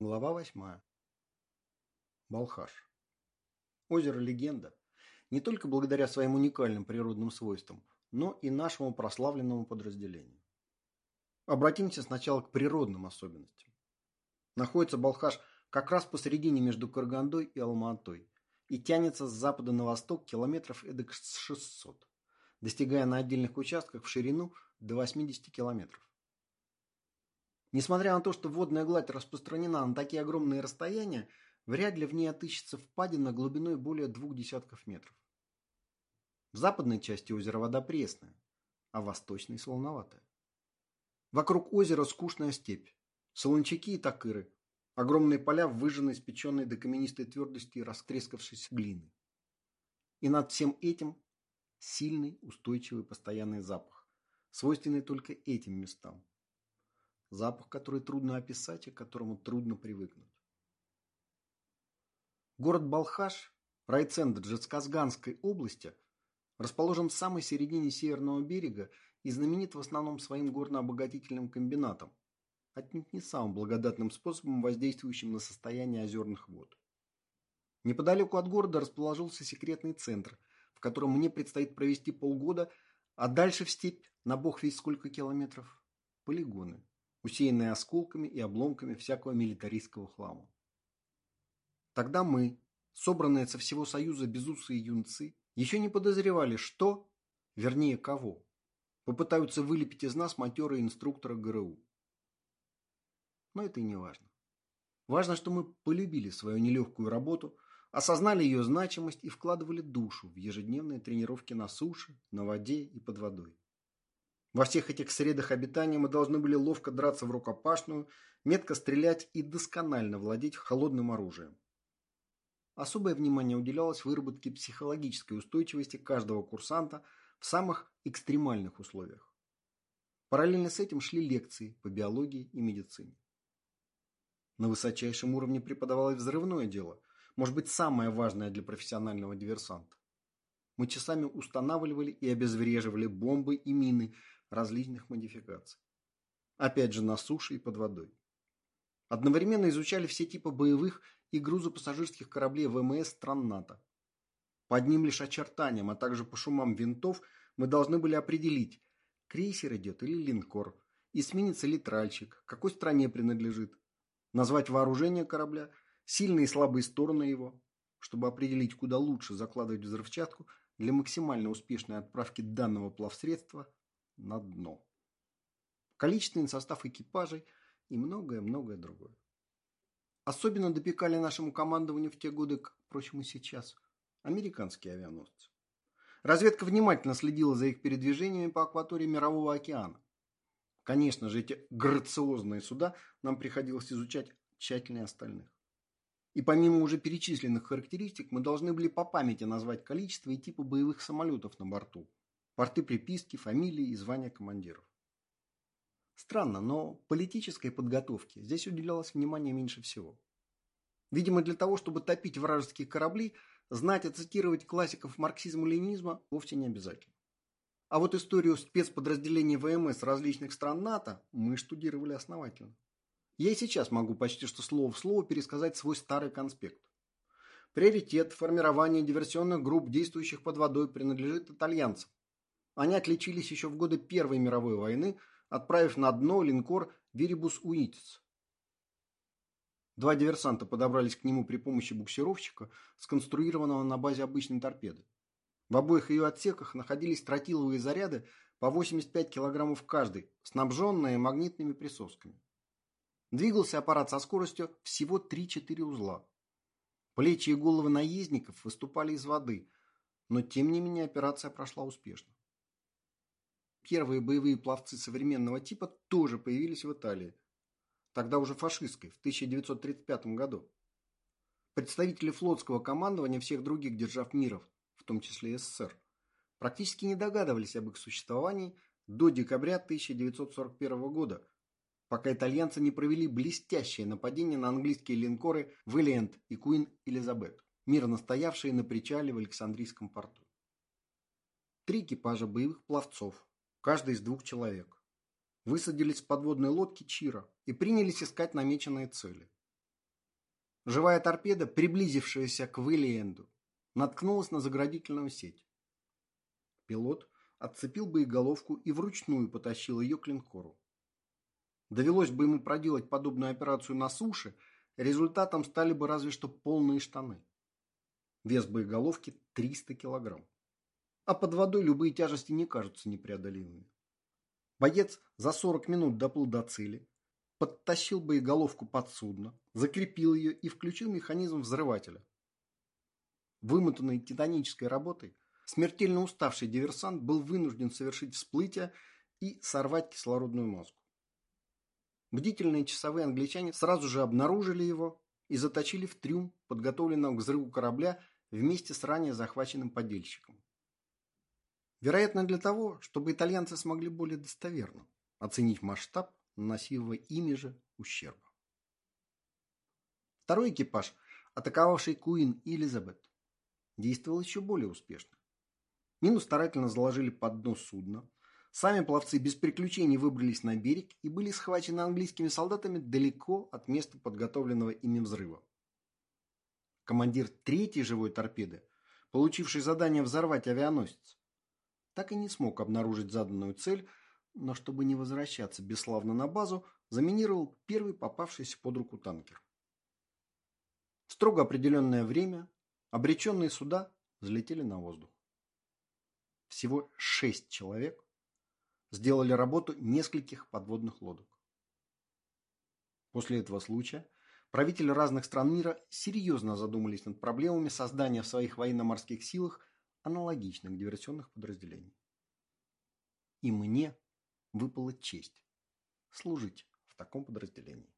Глава восьмая. Балхаш. Озеро Легенда не только благодаря своим уникальным природным свойствам, но и нашему прославленному подразделению. Обратимся сначала к природным особенностям. Находится Балхаш как раз посередине между Каргандой и Алма-Атой и тянется с запада на восток километров эдак 600, достигая на отдельных участках в ширину до 80 километров. Несмотря на то, что водная гладь распространена на такие огромные расстояния, вряд ли в ней отыщется впадина глубиной более двух десятков метров. В западной части озера вода пресная, а в восточной солоноватая. Вокруг озера скучная степь, солончаки и такыры, огромные поля выжженной, спеченной до каменистой твердости и растрескавшейся глины. И над всем этим сильный, устойчивый, постоянный запах, свойственный только этим местам. Запах, который трудно описать и к которому трудно привыкнуть. Город Балхаш, райцентр Джецказганской области, расположен в самой середине северного берега и знаменит в основном своим горно-обогатительным комбинатом, отнюдь не самым благодатным способом, воздействующим на состояние озерных вод. Неподалеку от города расположился секретный центр, в котором мне предстоит провести полгода, а дальше в степь, на бог весь сколько километров, полигоны, усеянные осколками и обломками всякого милитаристского хлама. Тогда мы, собранные со всего Союза безусые юнцы, еще не подозревали, что, вернее кого, попытаются вылепить из нас матерые инструктора ГРУ. Но это и не важно. Важно, что мы полюбили свою нелегкую работу, осознали ее значимость и вкладывали душу в ежедневные тренировки на суше, на воде и под водой. Во всех этих средах обитания мы должны были ловко драться в рукопашную, метко стрелять и досконально владеть холодным оружием. Особое внимание уделялось выработке психологической устойчивости каждого курсанта в самых экстремальных условиях. Параллельно с этим шли лекции по биологии и медицине. На высочайшем уровне преподавалось взрывное дело, может быть самое важное для профессионального диверсанта. Мы часами устанавливали и обезвреживали бомбы и мины различных модификаций. Опять же на суше и под водой. Одновременно изучали все типы боевых и грузопассажирских кораблей ВМС стран НАТО. По одним лишь очертаниям, а также по шумам винтов мы должны были определить, крейсер идет или линкор, эсминец или тральщик, какой стране принадлежит, назвать вооружение корабля, сильные и слабые стороны его, чтобы определить, куда лучше закладывать взрывчатку для максимально успешной отправки данного плавсредства на дно. Количественный состав экипажей – и многое-многое другое. Особенно допекали нашему командованию в те годы, как, впрочем, и сейчас, американские авианосцы. Разведка внимательно следила за их передвижениями по акватории Мирового океана. Конечно же, эти грациозные суда нам приходилось изучать тщательнее остальных. И помимо уже перечисленных характеристик, мы должны были по памяти назвать количество и типы боевых самолетов на борту, порты приписки, фамилии и звания командиров. Странно, но политической подготовке здесь уделялось внимание меньше всего. Видимо, для того, чтобы топить вражеские корабли, знать и цитировать классиков марксизма-ленинизма вовсе не обязательно. А вот историю спецподразделений ВМС различных стран НАТО мы штудировали основательно. Я и сейчас могу почти что слово в слово пересказать свой старый конспект. Приоритет формирования диверсионных групп, действующих под водой, принадлежит итальянцам. Они отличились еще в годы Первой мировой войны – отправив на дно линкор «Вирибус Уитец». Два диверсанта подобрались к нему при помощи буксировщика, сконструированного на базе обычной торпеды. В обоих ее отсеках находились тротиловые заряды по 85 килограммов каждый, снабженные магнитными присосками. Двигался аппарат со скоростью всего 3-4 узла. Плечи и головы наездников выступали из воды, но тем не менее операция прошла успешно. Первые боевые пловцы современного типа тоже появились в Италии. Тогда уже фашистской, в 1935 году. Представители флотского командования всех других держав миров, в том числе СССР, практически не догадывались об их существовании до декабря 1941 года, пока итальянцы не провели блестящее нападение на английские линкоры Valiant и Queen Elizabeth, мирно стоявшие на причале в Александрийском порту. Три экипажа боевых пловцов каждый из двух человек. Высадились с подводной лодки Чира и принялись искать намеченные цели. живая торпеда, приблизившаяся к Виллиенду, наткнулась на заградительную сеть. Пилот отцепил боеголовку и вручную потащил ее к линкору. Довелось бы ему проделать подобную операцию на суше, результатом стали бы разве что полные штаны. Вес боеголовки 300 килограмм. А под водой любые тяжести не кажутся непреодолимыми. Боец за 40 минут доплыл до цели, подтащил боеголовку под судно, закрепил ее и включил механизм взрывателя. Вымотанный титанической работой, смертельно уставший диверсант был вынужден совершить всплытие и сорвать кислородную маску. Бдительные часовые англичане сразу же обнаружили его и заточили в трюм, подготовленного к взрыву корабля вместе с ранее захваченным подельщиком. Вероятно, для того, чтобы итальянцы смогли более достоверно оценить масштаб наносимого ими же ущерба. Второй экипаж, атаковавший Куин и Элизабет, действовал еще более успешно. Мину старательно заложили под дно судна, сами пловцы без приключений выбрались на берег и были схвачены английскими солдатами далеко от места подготовленного ими взрыва. Командир третьей живой торпеды, получивший задание взорвать авианосец, так и не смог обнаружить заданную цель, но чтобы не возвращаться бесславно на базу, заминировал первый попавшийся под руку танкер. В строго определенное время обреченные суда взлетели на воздух. Всего шесть человек сделали работу нескольких подводных лодок. После этого случая правители разных стран мира серьезно задумались над проблемами создания в своих военно-морских силах аналогичных диверсионных подразделений. И мне выпала честь служить в таком подразделении.